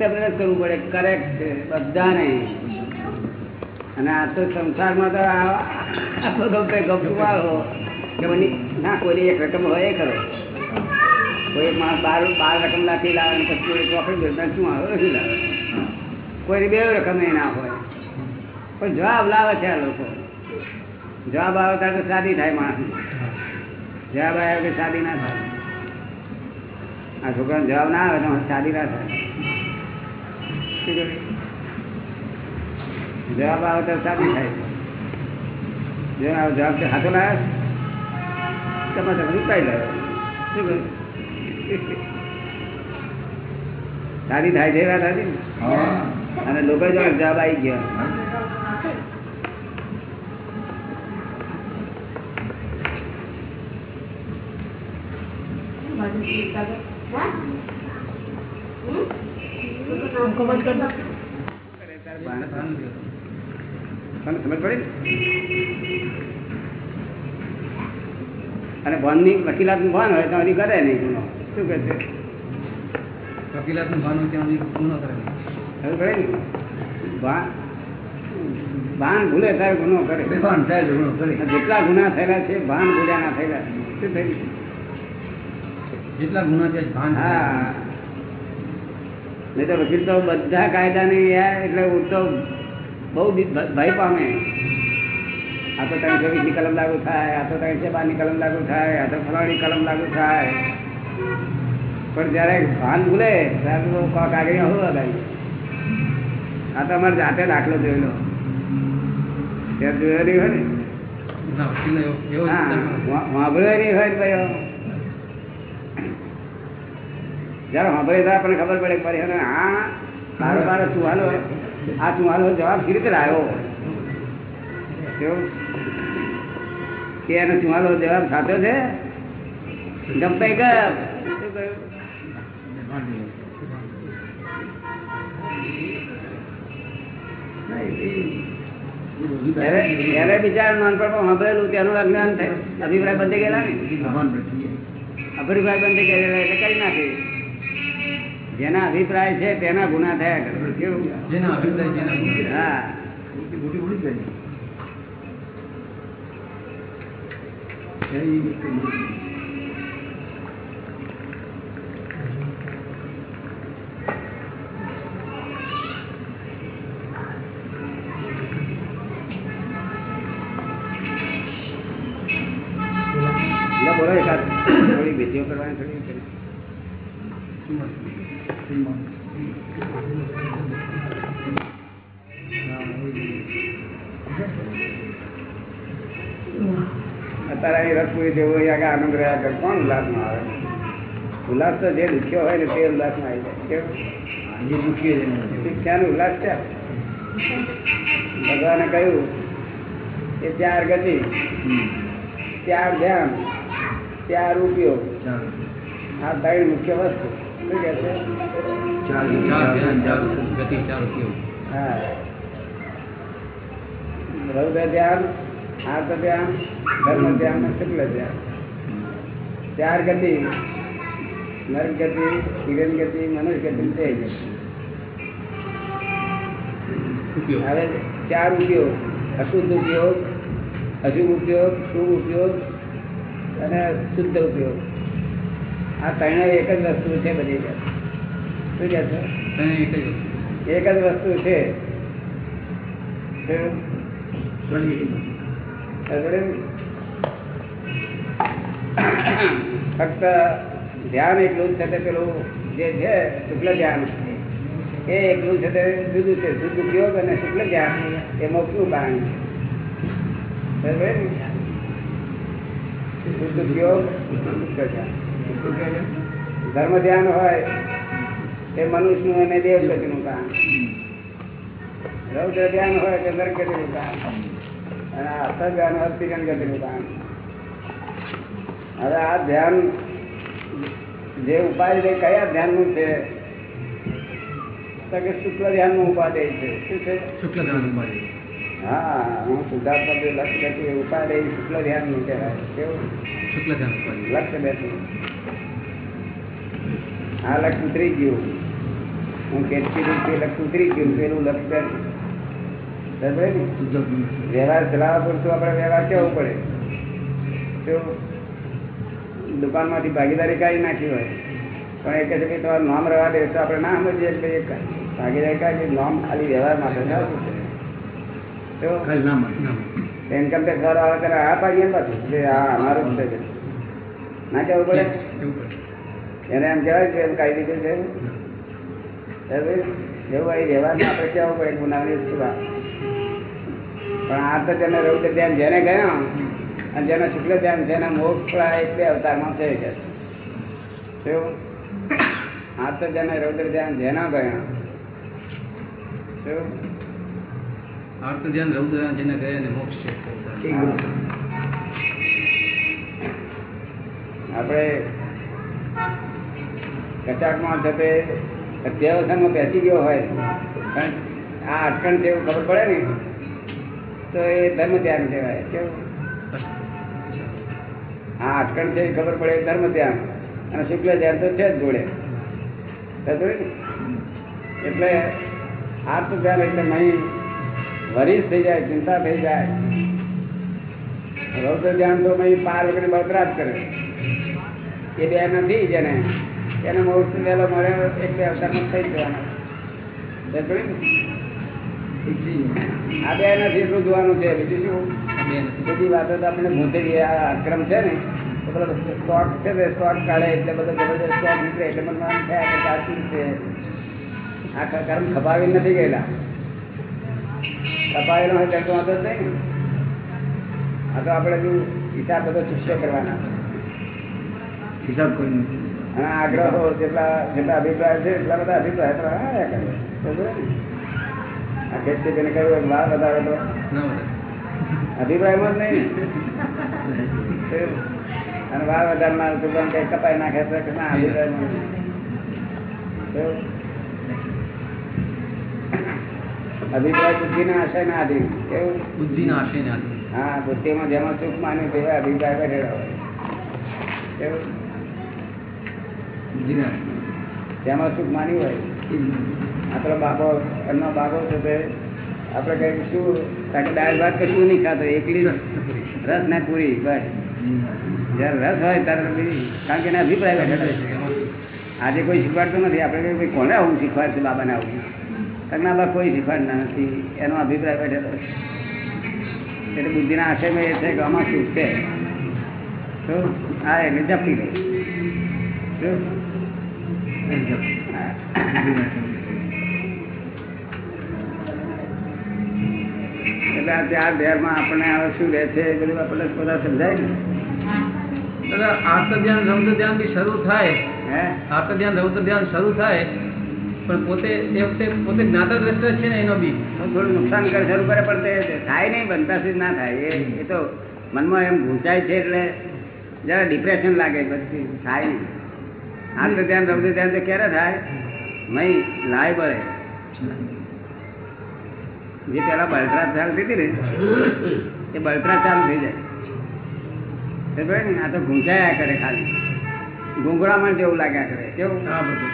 Accept કરવું પડે. Correct બધાને. અને આ તો સંસારમાં તો આખો ગપે ગપુ આવો કે બની ના કોઈ એક રકમ હોય એ કોઈ માણસ બાર બાર રકમ નાખી લાવે પછી કોઈ શું આવે? શું લાવે? કોઈ બે રકમ એ ના હોય. પણ જવાબ લાવે છે આ લોકો. જવાબ આવે ત્યારે તો શાદી થાય માણસ જવાબ આવ્યો કે શાદી ના થાય. આ છોકરાને જવાબ ના આવે તો શાદી ના થાય? જવાબ આવે તો શાદી થાય જવાબ છે. હાથો લાવ્યો તમે તમે ઉપાય લાવ્યો શું કહ્યું સારી થાય છે વાત હતી અને લોકો જવાબ આવી ગયા તમને સમજ ભાનની? વકીલાતનું ભાન હોય તો હજી કરે નહીં શું કહે છે? વકીલાતનું ભાન હોય ત્યાં સુધી ગુનો કરે નહીં. ખબર ને ભાન ભાન ભૂલે ત્યારે ગુનો કરે. બેભાન થાય ગુનો કરે. જેટલા ગુના થયેલા છે ભાન ભૂલ્યા ના થયેલા શું થયું જેટલા ગુના છે ભાન હા. નહીં તો પછી તો બધા કાયદાની યાર એટલે હું તો બહુ ભય પામે. આ તો ત્રણસો વીસની કલમ લાગુ થાય આ તો ત્રણસો બારની કલમ લાગુ થાય આ તો ફલાણી કલમ લાગુ થાય. પણ જ્યારે ભાન ભૂલે ત્યારે તો કોક આગળ હું લગાવી આ તો અમારે જાતે દાખલો જોયેલો. ત્યાં જોયો નહીં હોય ને? હા વાંભળ્યો નહીં હોય ને ભાઈઓ જયારે સાંભળે ત્યારે આપણને ખબર પડે કે અને આ મારો બારો ચુહાલો આ ચુહાલો જવાબ કેવી રીતે લાવ્યો? કે એનો ચુહાલો જવાબ સાચો છે? ગમતા ગપ શું કહ્યું? ત્યારે બિચારા નાનપણમાં સાંભળેલું તેનું અજ્ઞાન થાય? અભિપ્રાય બંધ ગયેલા ને? અભિપ્રાય બંધ ગયેલા એટલે કરી નાખે. જેના અભિપ્રાય છે તેના ગુના થયા કરે. કેવું? જેના અભિપ્રાય. હા. મોટી. રસપુરી જેવું હોય આગળ આનંદ રહ્યા કરે કોણ ઉલ્લાસમાં આવે? ઉલ્લાસ તો જે દુખ્યો હોય ને તે ઉલ્લાસમાં આવી જાય. જે દુખ્યો છે ઉલ્લાસ છે? ભગવાને કહ્યું કે ત્યાર ગતિ ત્યાર ધ્યાન ત્યાર ઉપયોગ. આ ત્રણ મુખ્ય વસ્તુ. શું કે છે. હા. રૌદ્ર ધ્યાન આર્ત ધ્યાન ધર્મ ધ્યાન અને શુક્લ ધ્યાન ચાર ગતિ નર ગતિ હિરણ ગતિ મનુષ્ય ગતિ તે ગતિ. હવે ચાર ઉપયોગ અશુદ્ધ ઉપયોગ અશુભ ઉપયોગ શુભ ઉપયોગ અને શુદ્ધ ઉપયોગ આ ત્રણે એક જ વસ્તુ છે બધી કે શું કહે છે એક જ વસ્તુ. છે? ફક્ત ધ્યાન એટલું છે પેલું જે છે, શુક્લ ધ્યાન. એ એકલું છે તે જુદું છે, શુદ્ધ ઉપયોગ અને શુક્લ ધ્યાન. એ મોક્ષનું કારણ છે? શુદ્ધ ઉપયોગ ધર્મ ધ્યાન હોય એ મનુષ્યનું અને દેવગતિનું કામ રૌદ્ર ધ્યાન હોય કે નરગતિનું કામ અને ગતિનું કામ હવે આ ધ્યાન જે ઉપાય છે કયા ધ્યાનનું છે? કે શુક્લ ધ્યાનનું ઉપાદેય છે. શું છે? શુક્લ ધ્યાન ઉપાધિ. હા હું સુધાર્થ પદે લક્ષ્ય બેઠું ઉપાદેય શુક્લ ધ્યાનનું કહેવાય. કેવું? શુક્લ ધ્યાન ઉપાધિ. લક્ષ્ય બેઠું આ લક્ષ્ય ઉતરી ગયું. હું કેટલી રીતે લક્ષ ઉતરી ગયું પેલું લક્ષ છે. વ્યવહાર ચલાવવા પૂરતું આપણે વ્યવહાર કેવું પડે? તો દુકાનમાંથી ભાગીદારી કાઢી નાખી હોય. પણ એ કહે છે કે તમારું નામ રહેવા દે તો આપણે ના સમજીએ કે એ ભાગીદારી કાઢી નામ ખાલી વ્યવહાર માટે ચાલતું છે. ઇન્કમ ટેક્સ વાળો આવે ત્યારે આ પાડીએ પાછું કે આ અમારું જ છે ના કહેવું પડે? એને એમ કહેવાય કે એમ કાઢી દીધું છે? એવું અહીં વ્યવહારમાં આપણે કહેવું પડે? ગુનાની પણ આ તો તેને રૌદ્ર ધ્યાન જેને ગયા અને જેને શુક્લ ધ્યાન જેના મોક્ષ બે અવતારમાં કે કેવું આ તો જેને રૌદ્ર ધ્યાન જેના ગયા આર્ત ધ્યાન રૌદ્ર ધ્યાન જેને એને મોક્ષ છે. આપણે કચાકમાં છે તે બેસી ગયો હોય પણ આ અટકણ એવું ખબર પડે ને? તો એ ધર્મ ધ્યાન કહેવાય. કેવું? હા, અટકણ છે ખબર પડે ધર્મ ધ્યાન અને શુક્લ ધ્યાન તો છે જ જોડે? એટલે આત્મ ધ્યાન એટલે નહીં વરિષ્ઠ થઈ જાય, ચિંતા થઈ જાય. રૌદ્ર ધ્યાન તો નહીં પાર વગર બળતરા કરે. એ બે નથી જેને એને. મોક્ષ વહેલો મળે એટલે બે અવતારમાં થઈ જવાના? આ બે નથી એટલું જોવાનું છે. બીજું શું? બધી વાતો તો આપણે ભૂતે ગઈ આ અક્રમ છે ને તો પેલો સ્ટોક છે તે સ્ટોક કાઢે એટલે બધો જબરદસ્ત સ્ટોક નીકળે. એટલે મને આમ થાય કે સાચું છે. આ કર્મ ખપાવી નથી ગયેલા. ખપાવેલો હોય ત્યારે તો વાંધો જ નહીં આ તો આપણે જો હિસાબ બધો ચૂસ્યો કરવાના. હિસાબ નથી. અને આગ્રહો જેટલા જેટલા અભિપ્રાય છે એટલા બધા અભિપ્રાય તો આવ્યા કરે. સમજો ને? આ ખેતી તેને કહ્યું વાર વધારે તો ના વધારે. અભિપ્રાયમાં જ નહીં અને વાર વધારનાર દુકાન કઈ કપાઈ નાખે તો કે ના અભિપ્રાયમાં નહીં. કેવું? અભિપ્રાય બુદ્ધિના આશયના આધીન કેવું બુદ્ધિના આશયને આધીન. હા બુદ્ધિમાં જેમાં સુખ માન્યું તેવા અભિપ્રાય બેઠેલા હોય કેવું જેમાં સુખ માન્યું હોય. આપણો બાપો એમનો બાપો છે તે આપણે કઈ શું કારણ દાળ ભાત કશું નહીં ખાતો એકલી રસ ને પૂરી. બસ. જ્યારે રસ હોય ત્યારે કારણ કે એના અભિપ્રાય શું? આજે કોઈ શીખવાડતું નથી આપણે કહીએ, કોને આવું શીખવાડશે બાબાને આવું? કારણ ના બા કોઈ શીખવાડતા નથી એનો અભિપ્રાય બેઠેલો એટલે બુદ્ધિના આશયમાં એ છે કે આમાં શું છે? તો હા એટલે જપી ગઈ શું? એટલે આ ચાર ધ્યાનમાં આપણને હવે શું રહે છે એ બધું આપણને બધા સમજાય ને? આત્મધ્યાન રૌદ્ર ધ્યાન બી શરૂ થાય. હે? આત્મધ્યાન ધ્યાન રૌદ્ર ધ્યાન શરૂ થાય પણ પોતે એ વખતે પોતે જ્ઞાતા દ્રષ્ટ છે ને એનો બી. થોડું નુકસાન કરે શરૂ કરે પણ તે થાય નહીં બનતા સુધી ના થાય. એ તો મનમાં એમ ઘૂંચાય છે એટલે જરા ડિપ્રેશન લાગે પછી થાય નહીં. આત્મધ્યાન રૌદ્ર ધ્યાન તો ક્યારે થાય? નહીં લાય બળે જે પેલા બળતરા ચાલતી હતી ને એ બળતરા ચાલુ થઈ જાય. ને આ તો ગુંજાયા કરે ખાલી. ઘૂંઘરામણ જેવું લાગ્યા કરે કેવું? આ બધું.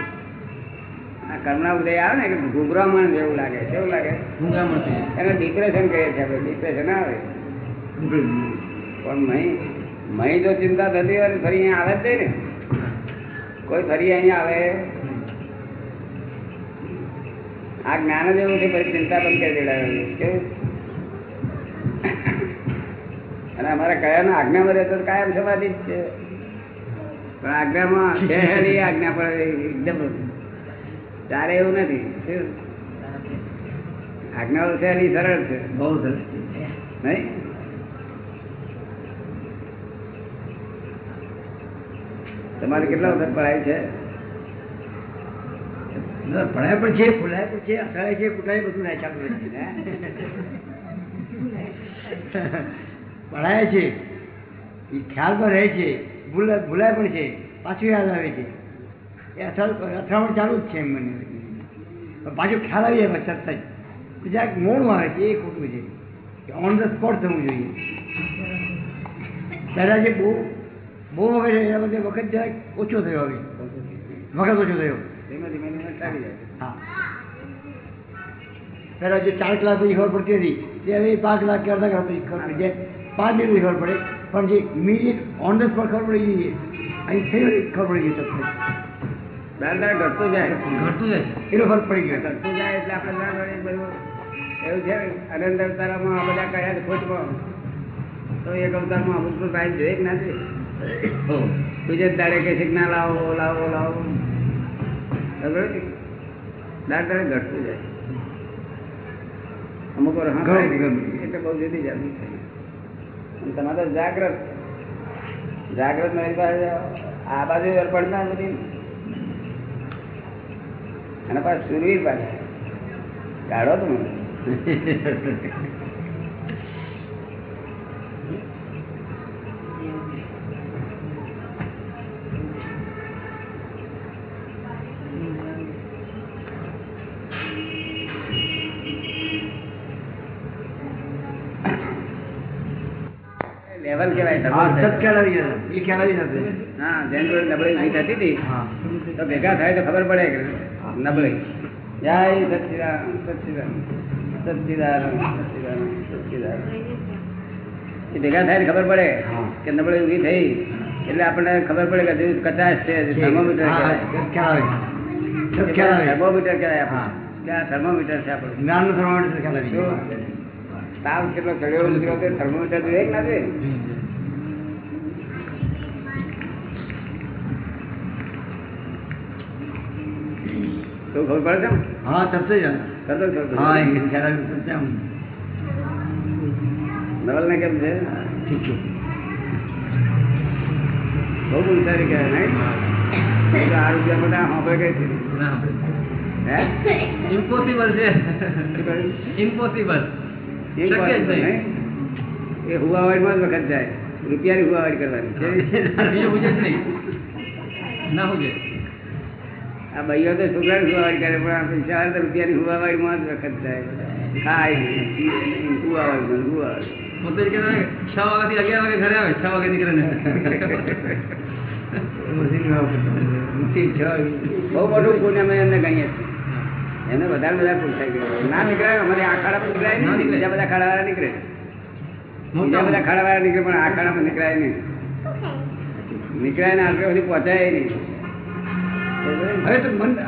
આ કર્મના ઉદય આવે ને કે ઘૂંઘરામણ જેવું લાગે કેવું લાગે? જાય. એને ડિપ્રેશન કહે છે આપણે ડિપ્રેશન આવે. પણ મહી મહી જો ચિંતા થતી હોય તો ફરી અહીંયા આવે જ ને. કોઈ ફરી અહીંયા આવે આ જ્ઞાન જ એવું છે પછી ચિંતા બંધ કરી દેડાવે કેવું? અને અમારા કયાના આજ્ઞામાં રહેતો કાયમ સમાધિ જ છે. પણ આજ્ઞામાં છે હેલી આજ્ઞા પણ એકદમ તારે એવું નથી. આજ્ઞાઓ છે એની સરળ છે. બહુ સરળ. નહીં? તમારે કેટલા વખત પડાય છે? ભણાય પણ છે, ફૂલાય પણ છે, અથડાય છે, કુટાય, બધું ના ચાલુ રહે ભણાય છે. એ ખ્યાલમાં રહે છે ભૂલાય ભૂલાય પણ છે, પાછું યાદ આવે છે. એ અથડ અથડામણ ચાલુ જ છે એમ મને. પણ પાછું ખ્યાલ આવી જાય તરત જ. જરાક મોડું આવે છે, એ ખોટું છે. ઓન ધ સ્પોટ થવું જોઈએ. પહેલાં જે બહુ બહુ વખત એના બધે વખત જરાક ઓછો થયો હવે. વખત ઓછો થયો. ધીમે ધીમે ધીમે ચાલી જાય હા. પહેલાં જે ચાર કલાક પછી ખબર પડતી હતી તે હવે પાંચ કલાક કે અડધા કલાક પછી ખબર પડી. જાય પાંચ મિનિટ ખબર પડે પણ જે ઇમિડિયેટ ઓન ધ સ્પોટ ખબર પડી ગઈ અહીં થઈ ખબર પડી ગઈ દાળ ઘટતું જાય. ઘટતું જાય. એનો ફરક પડી ગયો. ઘટતું જાય એટલે આપણે ના ગણે બધું. એવું છે અનંત અવતારોમાં આ બધા કયા ખોટમાં. તો એક અવતારમાં અમુક તો ટાઈમ જોઈએ કે ના જોઈએ બીજે જ દાડે કહે છે કે ના લાવો લાવો લાવો. ખબર? દાડ દાડે ઘટતું જાય. અમુક વાર. એટલે બહુ જુદી જાતની થઈ તમારે જાગ્રત. જાગ્રત મારી પાસે આ બાજુ અર્પણ ના. નથી અને પાછું સુરવીર પાછા. કાઢો તો મને કહેવાય હા જેમ જોડે નબળી નહીં થતી હતી. તો ભેગા થાય તો ખબર પડે કે નબળી. જય સચિદાન સચિદાન સચિદાન સચિદાન એ ભેગા થાય ખબર પડે કે નબળી ઊભી થઈ. એટલે આપણને ખબર પડે કે કચાશ છે થર્મોમીટર કહેવાય. થર્મોમીટર કહેવાય આપણે. થર્મોમીટર છે આપણું? જ્ઞાન થર્મોમીટર ગયો. તાવ કેટલો ચડ્યો ઉતર્યો તે થર્મોમીટર જોઈએ કે ના જોઈએ તો ખબર પડે છે ને? હા તરત જ તરત જ ખબર હા પડે. એ ખ્યાલ આવી તરત આમ. નવલને કેમ છે? ઠીક છે. બહુ બુદ્ધિશાળી કહેવાય નહીં? તો આ રૂપિયા બધા સાંભળે કઈ છે. ના આપણે હે? ઇમ્પોસિબલ છે. શું કહ્યું? ઇમ્પોસિબલ એ હુવાવાડીમાં જ વખત જાય. રૂપિયાની હુવાવાડી કરવાની. છે આ ભાઈઓ તો છોકરાની હુવાવાડી કરે પણ આ પૈસા આવે તો રૂપિયાની હુવાવાડીમાં જ વખત જાય. ખાય નહીં, હુવાવાડી. પોતે છ વાગ્યાથી અગિયાર વાગે ઘરે આવે છ વાગે નીકળે બહુ મોટું પુણ્ય અમે એમને ગણીએ છીએ એમને વધારે બધા પૂછાય ગયો ના નીકળે અમારે આ ખાડામાં નીકળાય નહીં. બીજા બધા ખાડાવાળા નીકળે. બીજા બધા ખાડા વાળા નીકળે પણ આ ખાડામાં નીકળાય નહીં. નીકળાય ને આગળ સુધી પહોંચાય નહીં. હવે તો મન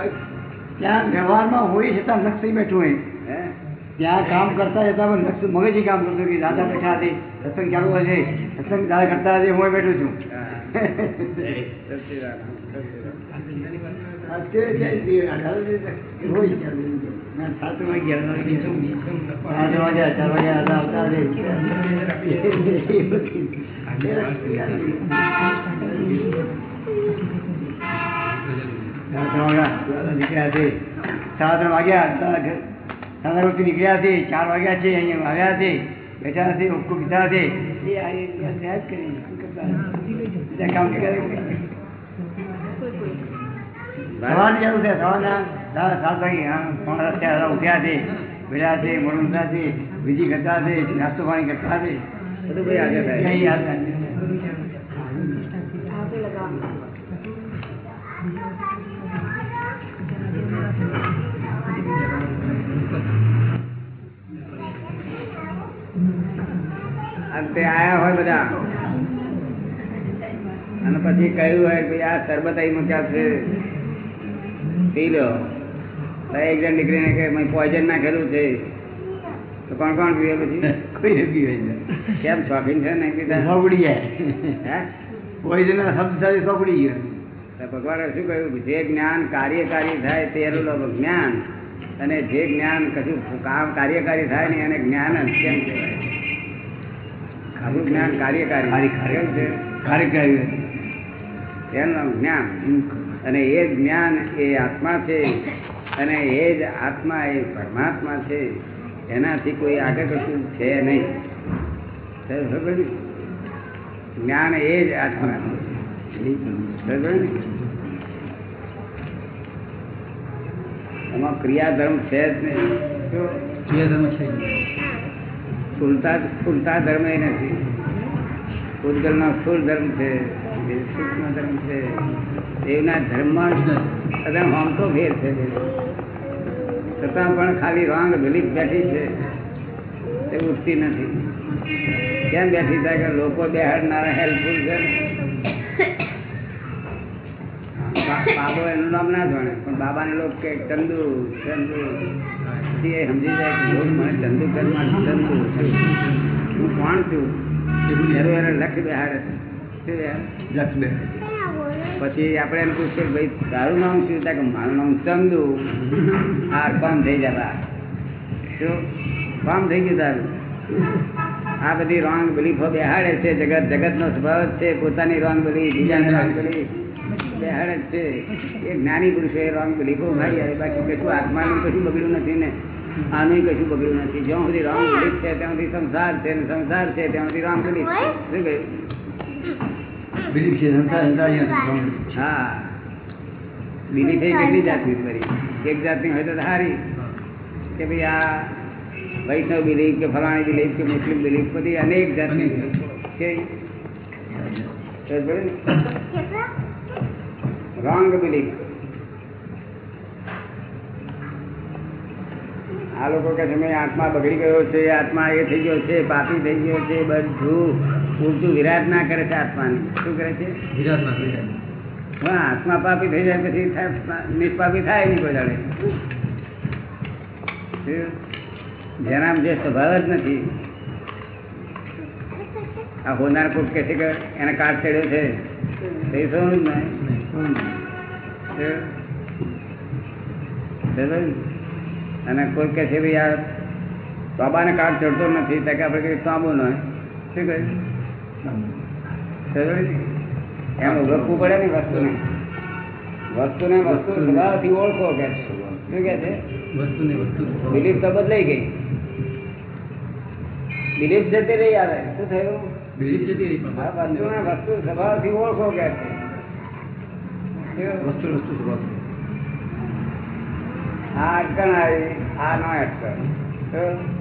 ત્યાં વ્યવહારમાં હોય છતાં નક્સી બેઠું હોય. હે? ત્યાં કામ કરતા જતા પણ નક્સ મગજ કામ કરતું કે દાદા બેઠા હતી સત્સંગ ચાલુ હશે સત્સંગ દાદા કરતા હશે હું બેઠું છું. સાત વાગ્યા સાડા ઘર- નીકળ્યા છે ચાર વાગ્યા છે અહીંયા આવ્યા છે બેઠા છે ઉક્કો પીધા છે. એ આ કરી કામ કરે. સવારની ચાલુ છે સવારના સાત વાગે ઉઠ્યા છે છે છે વિધિ કરતા છે નાસ્તો પાણી કરતા છે. બધું ભાઈ આજે થાય ક્યાંય યાદ નથી. અને તે આયા હોય બધા. અને પછી કહ્યું હોય કે આ શરબત અહીં મૂક્યા છે. પી લો. એક જણ નીકળીને કે મેં પોઈઝન નાખેલું છે. તો કોણ કોણ પીવે પછી? કોઈ પીવે કેમ શોખીન છે ને સૌ જાય. પોઈઝન શબ્દ સાથે સૌ ગયો. ભગવાને શું કહ્યું? જે જ્ઞાન કાર્યકારી થાય તે જ્ઞાન. અને જે જ્ઞાન કશું કામ કાર્યકારી થાય ને એને જ્ઞાન જ કેમ કહેવાય? આપણું જ્ઞાન કાર્યકારી. કેમ છે? કાર્યકારી. એનું નામ જ્ઞાન. અને એ જ્ઞાન એ આત્મા છે અને એ જ આત્મા એ પરમાત્મા છે એનાથી કોઈ આગળ કશું છે નહીં જ્ઞાન એ જ આત્મા? એમાં ક્રિયાધર્મ છે જ નહીં? ક્રિયાધર્મ છે. સ્થૂળતા સ્થૂળતા ધર્મ એ નથી પૂતગલનો સ્થૂળ ધર્મ છે સૂક્ષ્મ ખાલી રોંગ બિલીફ બેઠી છે. તે ઉઠતી નથી. કેમ બેઠી થાય કે લોકો બેહાડનારા હેલ્પફુલ છે? બાબો એનું નામ ના જાણે, પણ બાબાને લોકો કે ચંદુ ચંદુ. એ સમજી જાય કે લોક મને ચંદુ કરમાં ચંદુ. હું કોણ છું? એનું એને લખી બેહાડે. બેહાડે? પછી આપણે એમ પૂછીએ ભાઈ, તારું નામ શું કે મારું નામ ચંદુ. આ કામ થઈ જતા શું? કામ થઈ ગયું તારું? આ બધી રોંગ બિલીફો બેહાડે છે, જગત, જગતનો સ્વભાવ છે, પોતાની રોંગ બિલીફ બીજાની રોંગ બિલીફ બેહાડે છે. એ જ્ઞાની પુરુષો એ રોંગ બિલીફો ભાઈ આવે, બાકી કશું આત્માનું કશું બગડ્યું નથી ને. આનું કશું બગડ્યું નથી. જ્યાં સુધી રોંગ બિલીફ છે, ત્યાં સુધી સંસાર છે સંસાર છે, ત્યાં સુધી રોંગ બિલીફ શું કહ્યું? બિલીફ છે સંસાર સંસાર અહીંયા હા. બિલીફ એ કેટલી જાતની ફરી? એક જાતની હોય તો સારી કે ભાઈ આ વૈષ્ણવ બિલીફ કે ફલાણી બિલીફ કે મુસ્લિમ બિલીફ બધી અનેક જાતની અનેક. છે. Wrong belief. આ લોકો કહે છે મેં આત્મા બગડી ગયો છે આત્મા એ થઈ ગયો છે પાપી થઈ ગયો છે બધું. ઉલટું વિરાટ ના કરે છે આત્માની. શું કરે છે? વિરાટના કરે. હા આત્મા પાપી થઈ જાય પછી નિષ્પાપી થાય નહીં કોઈ દાડે. શું? જેના જે સ્વભાવ જ નથી. આ હોનાર કોક કહે છે કે એને કાટ ચડ્યો છે. તો એ સૌ જ નહીં? અને કોઈ કહે છે ભાઈ યાર બાબાને કાટ ચડતો નથી. તો કે આપણે કહીએ તાંબુ નહીં. શું કહ્યું? એમ ઓળખવું પડે ને વસ્તુને. વસ્તુને વસ્તુ સ્વભાવથી ઓળખો કે છે. શું કે છે? વસ્તુને વસ્તુ સ્વભાવ. બિલીફ તો બદલાઈ ગઈ. બિલીફ જતી રહી આવે શું થયું? બિલીફ જતી રહી પણ આ વસ્તુને વસ્તુ સ્વભાવથી ઓળખો કે છે. શું? વસ્તુ વસ્તુ સ્વભાવ આ અટકણ આવી. આ નો અટકણ.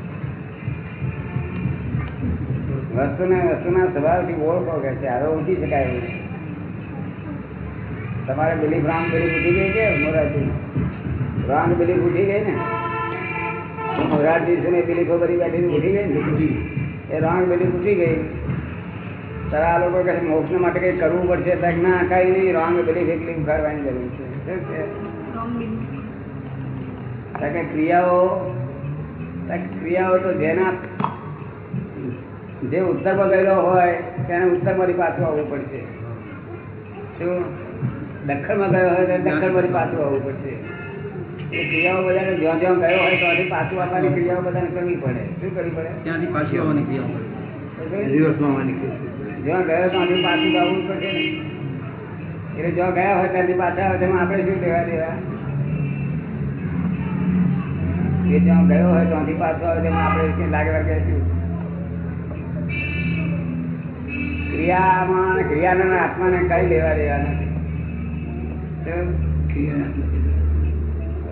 વસ્તુને વસ્તુના સ્વભાવથી ઓળખો કે છે ઉઠી શકાય એવું. તમારે બિલીફ રામ બિલીફ ઉઠી ગઈ છે મોરારજી? રામ બિલીફ ઉઠી ગઈ ને? મોરારજી ને બિલીફો બધી બેઠી ઉઠી ગઈ ને? એ રામ બિલીફ ઉઠી ગઈ. તારા આ લોકો કહે મોક્ષ માટે કંઈ કરવું પડશે? તો ના કઈ નહીં રોંગ બિલીફ એકલી ઉખાડવાની જરૂર છે. છે કારણ કે ક્રિયાઓ કારણ કે ક્રિયાઓ તો જેના જે ઉત્તરમાં ગયેલો હોય તેને ઉત્તરમાંથી પાછું આવવું પડશે. શું? દક્ષિણમાં ગયો હોય તો દક્ષિણમાંથી પાછું આવવું પડશે. એ ક્રિયાઓ બધાને જ્યાં જ્યાં ગયો હોય ત્યાંથી પાછું આવવાની ક્રિયાઓ બધાને કરવી પડે. શું કરવી પડે? ત્યાંથી પાછી આવવાની ક્રિયા મળે. રિવર્સમાં આવવાની કે જ્યાં ગયો ત્યાંથી પાછું આવવું પડશે ને. એટલે જ્યાં ગયા હોય ત્યાંથી પાછા આવે તેમાં આપણે શું લેવા દેવા? એ જ્યાં ગયો હોય ત્યાંથી પાછો આવે તેમાં આપણે લાગે વાગે શું? ક્રિયામાં, ક્રિયાના આત્માને કઈ લેવા દેવા નથી શું?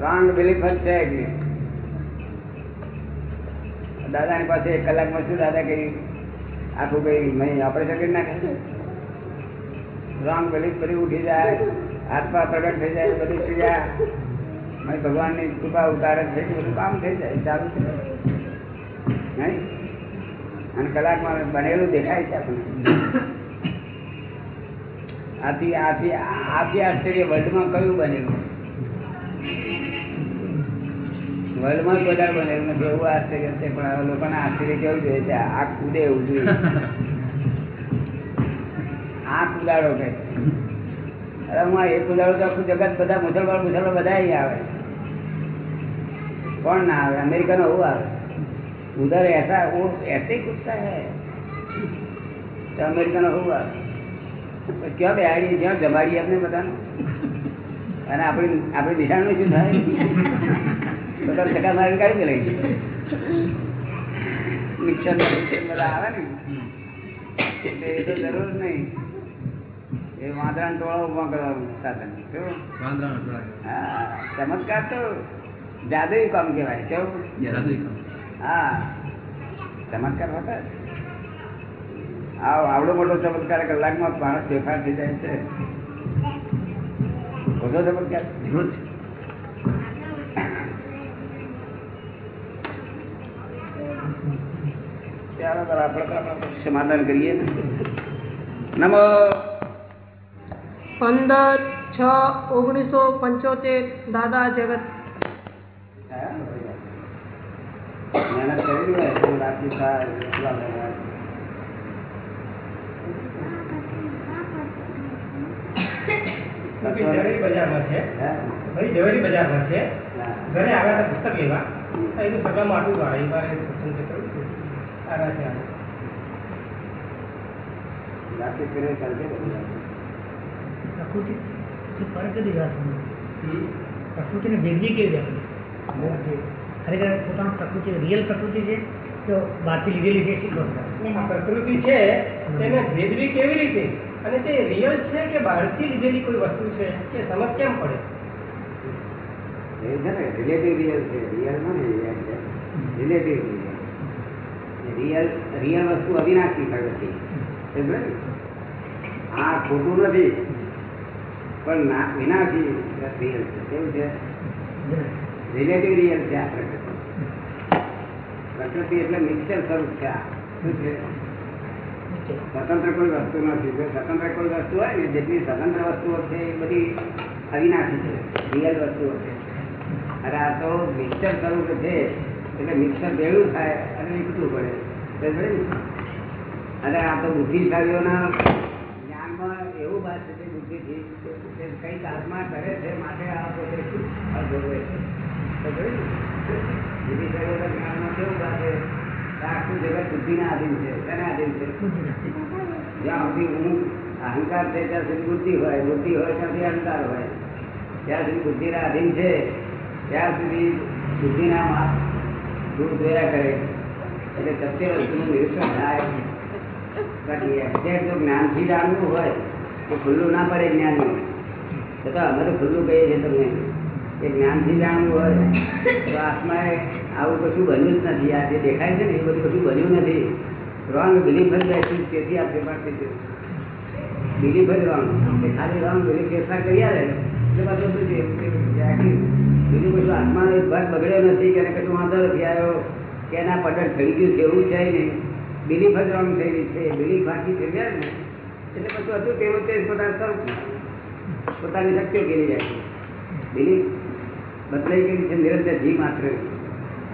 રોંગ બિલીફ જ છે કે દાદાની પાસે એક કલાકમાં શું દાદા કહ્યું આખું કઈ નહીં ઓપરેશન કરી નાખે? રોંગ બિલીફ બધી ઉઠી જાય હાથમાં પ્રગટ થઈ જાય, બધી ક્રિયા. મેં ભગવાનની કૃપા ઉતારે છે કે બધું કામ થઈ જાય, ચાલુ છે નહીં? અને કલાકમાં બનેલું દેખાય છે આપણને. આથી આથી આથી આશ્ચર્ય વર્લ્ડમાં કયું બનેલું? વર્લ્ડમાં કોઈ દાડો બનેલું નથી એવું આશ્ચર્ય છે, પણ લોકોને આશ્ચર્ય કેવું જોઈએ છે? આ કૂદે એવું જોઈએ. આ કુદાડો કે. અરે હું એ કુદાડો તો આખું જગત બધા મુસલમાન મુસલમાન બધા આવે. કોણ ના આવે? અમેરિકાનો એવું આવે. ઉધર ऐसा वो ऐसे ही कूदता है तो अमेरिकनो હું આવે તો ક્યાં બેહાડીએ જ્યાં જમાડીએ આપણે બધાને અને આપણી આપણી નિશાળનું શું થાય બધા ટકા મારી કાઢી દે નિક્ષન બધા આવે ને એટલે એ તો જરૂર નહીં એ વાંદરાને ટોળો ઉભા કરવાનું સાધન શું વાંદરાનો ટોળા. હા ચમત્કાર તો જાદુઈ કામ કહેવાય કેવું જાદુઈ કામ. હા. ચમત્કાર હોતા. આવ આવડો મોટો ચમત્કાર કલાકમાં માણસ ફેરફાર થઈ જાય છે. બધો ચમત્કાર. આપણે આપણે સમાધાન કરીએ. ને નમો. પંદર છ ઓગણીસો પંચોતેર દાદા જગત. મહેનત કરેલી હોય તો રાતથી થાય એટલા બધા. ભાઈ ઝવેરી બજારમાં છે? ભાઈ ઝવેરી બજારમાં છે? ઘરે આવ્યા હતા પુસ્તક લેવા. એનું સભામાં આટલું ભાડે મારે સત્સંગ છે છે? આવ્યા છે આજે. કરે ચાલશે પ્રકૃતિ કદી વાત પ્રકૃતિને ભેદવી કેવી આપણી ખરેખર પોતાનું પ્રકૃતિ રિયલ પ્રકૃતિ છે તો બહારથી લીધેલી છે શીખવા પ્રકૃતિ છે તેને ભેદવી કેવી રીતે? અને તે રિયલ છે કે બહારથી લીધેલી કોઈ વસ્તુ છે? કે સમજ કેમ પડે? છે ને રિલેટિવ રિયલ છે. રિયલ ને રિયલ છે. રિલેટિવ રિયલ રિયલ વસ્તુ અવિનાશી પ્રગતિ? આ ખોટું નથી. પણ ના વિનાશી રિયલ છે. કેવું છે? રિલેટિવ રિયલ છે આ પ્રકૃતિ. પ્રકૃતિ એટલે મિક્સર સ્વરૂપ છે શું સ્વતંત્ર કોઈ વસ્તુ નથી. સ્વતંત્ર કોઈ વસ્તુ હોય ને, જેટલી સ્વતંત્ર વસ્તુઓ છે એ બધી અવિનાશી છે. રિયલ વસ્તુઓ છે. અરે આ તો મિક્સર સ્વરૂપ છે. એટલે મિક્સર ભેળું થાય અને નીકળવું પડે. અને આ તો બુદ્ધિશાળીઓના જ્ઞાનમાં એવું વાત છે કે બુદ્ધિથી કે કંઈક આત્મા કરે છે માટે આ પોતે ફળ ભોગવે છે સમજ્યો ને? બુદ્ધિશાળીઓના જ્ઞાનમાં કેવું વાત છે કે આખું જગત બુદ્ધિના આધીન છે તેના આધીન છે જ્યાં સુધી હું અહંકાર છે ત્યાં સુધી બુદ્ધિ હોય બુદ્ધિ હોય ત્યાંથી અહંકાર હોય જ્યાં સુધી બુદ્ધિના આધીન છે ત્યાં સુધી બુદ્ધિના માપ દૂર જોયા કરે એટલે સત્ય વસ્તુનું નિરીક્ષણ થાય જો જ્ઞાનથી જાણવું હોય તો ખુલ્લું ના પડે જ્ઞાનનું છતાં અમે તો ખુલ્લું કહીએ છીએ તમને. કે જ્ઞાનથી જાણવું હોય. તો આત્માએ આવું કશું બન્યું જ નથી. આ જે દેખાય છે ને એ બધું કશું બન્યું નથી. રોંગ બિલીફ જ બેઠી તેથી આપણે ફેરફાર બિલીફ જ રોંગ ખાલી રોંગ બિલીફ ફેરફાર કરી આવે એટલે પાછું શું છે? બીજું કશું આત્મા એક ભાગ બગડ્યો નથી. કે કશું વાંધો નથી આવ્યો. કે એના પટલ થઈ ગયું છે, એવું છે નહીં. બિલીફ જ રોંગ થયેલી છે. બિલીફ બાકી થઈ ગયા ને. એટલે પછી હતું તેવું તે પોતાના પોતાની શક્તિઓ કેલી જાય છે? બદલાઈ ગયું છે, નિરંતર જી માત્ર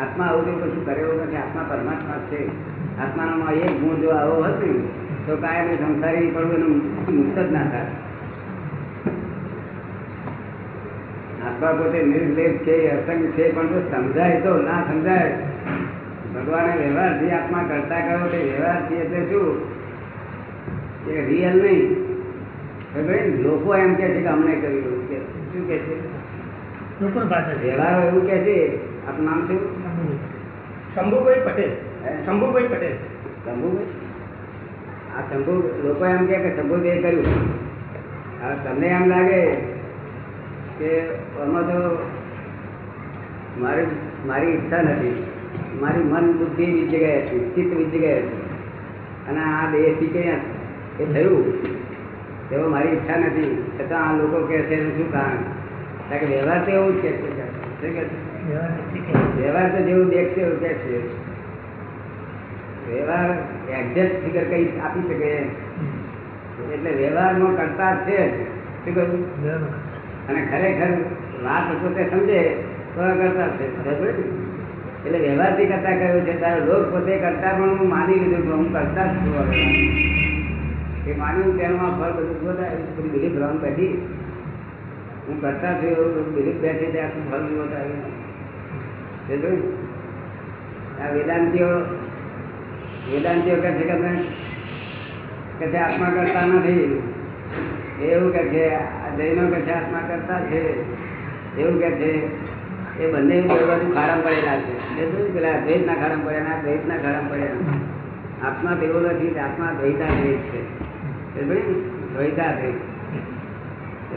આત્મા આવું તેવું કશું કરેલો નથી, આત્મા પરમાત્મા છે. આત્માનામાં એક ગુણ જો આવો હોત તો કાયમ એ સંસારી પડવું એનું મુક્ત જ ના થાય. આત્મા પોતે નિર્લેપ છે, અસંગ છે, પણ જો સમજાય તો ના સમજાય. ભગવાને વ્યવહારથી આત્મા કરતા કરો તે વ્યવહારથી એટલે શું? કે રિયલ નહીં. લોકો એમ કે છે કે અમને કર્યું કે શું કે છે? લોકોની ભાષા છે. એવું કે છે? આપનું નામ શું? શંભુભાઈ. પટેલ. શંભુભાઈ પટેલ. શંભુભાઈ? આ શંભુ લોકો એમ કહે કે શંભુભાઈ કર્યું. હવે તમને એમ લાગે કે આમાં તો મારી મારી ઈચ્છા નથી. મારી મન બુદ્ધિ વીજ ગયા હતી ચિત્ત વીજ ગયા હતી. અને આ દેહથી ક્યાં એ થયું. તેઓ મારી ઈચ્છા નથી. છતાં આ લોકો કહે છે એનું શું કારણ? કે વ્યવહાર તો એવું જ કે છે વ્યવહાર તો જેવું દેખશે એવું કે છે વ્યવહાર એક્ઝેક્ટ ફિગર કઈ આપી શકે એટલે વ્યવહારમાં કરતા છે જ. શું કહ્યું? અને ખરેખર વાત પોતે સમજે તો કરતા છે? એટલે વ્યવહારથી કરતા કયો છે તારે લોક પોતે કરતા પણ હું માની લીધું કે હું કરતા જ છું. એ માન્યું આ ફળ બધું જોતા બધી રોંગ બેઠી હું કરતા છું એવું બિલીફ બેઠી ત્યાં ફળ જોતા સમજ્યું? આ વેદાંતિઓ વેદાંતિઓ કહે છે કે તમે કે છે આત્મા કરતા નથી એવું કે છે જૈનો કે છે, આત્મા કરતા છે એવું કે છે, એ બંને બધું ખારામ પડેલા છે છે? પેલા દ્વૈતના ખારામ પડ્યા ના દ્વૈતના ખારામ પડ્યા આત્મા તેવો નથી, આત્મા દ્વૈતા દ્વૈત છે ભાઈ? દ્વૈતા દ્વૈત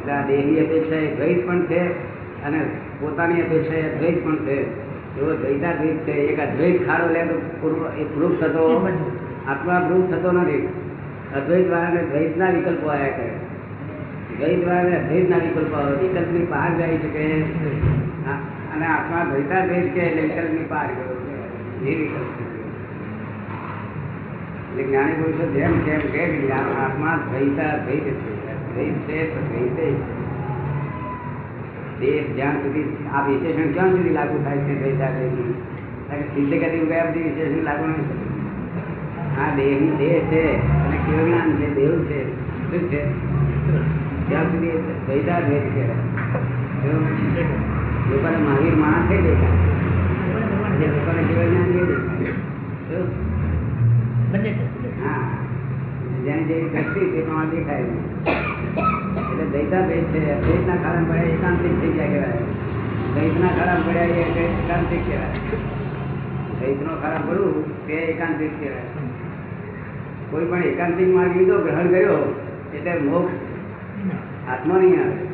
એટલે આ અપેક્ષા એ દ્વૈત પણ છે અને પોતાની અપેક્ષા એ દ્વૈત પણ છે. એવો દ્વૈતા દ્વૈત છે. એક અદ્વૈત ખાડો લે તો પૂર્વ એ પ્રૂફ થતો આત્મા પ્રૂફ થતો નથી. અદ્વૈત વાળાને દ્વૈતના વિકલ્પો આવ્યા કરે. દ્વૈત વાળાને અદ્વૈતના વિકલ્પો આવે. વિકલ્પની બહાર જાય શકે કે અને આત્મા દ્વૈતા દ્વૈત કે એટલે વિકલ્પની બહાર ગયો એ વિકલ્પ છે. એટલે જ્ઞાની પુરુષો જેમ કેમ કે આત્મા દ્વૈતા દ્વૈત છે. જ્યાં સુધી આ વિશેષણ ક્યાં સુધી લાગુ થાય છે દ્વૈતા દ્વૈતનું? સિદ્ધ ગતિ ગયા પછી વિશેષણ લાગુ નહીં થતું. આ દેહની દેહ છે અને કેવું જ્ઞાન છે દેવ છે શું છે ત્યાં સુધી દ્વૈતા દ્વૈત કહેવાય લોકોને મહાવીર માણસ થઈ દેખાય લોકોને કેવું જ્ઞાન એ દેખાય? હા જેની જેવી શક્તિ તે પ્રમાણે દેખાય એટલે દૈતા ભેદ છે. દ્વૈતના કારણ પડ્યા એકાંતિક થઈ ગયા કહેવાય. દ્વૈતના કારણ પડ્યા એ એકાંતિક કહેવાય. દ્વૈતનો ખરાબ પડવું તે એકાંતિક કહેવાય. કોઈ પણ એકાંતિક માર્ગ લીધો ગ્રહણ કર્યો એટલે મોક્ષ આત્મા નહીં આવે.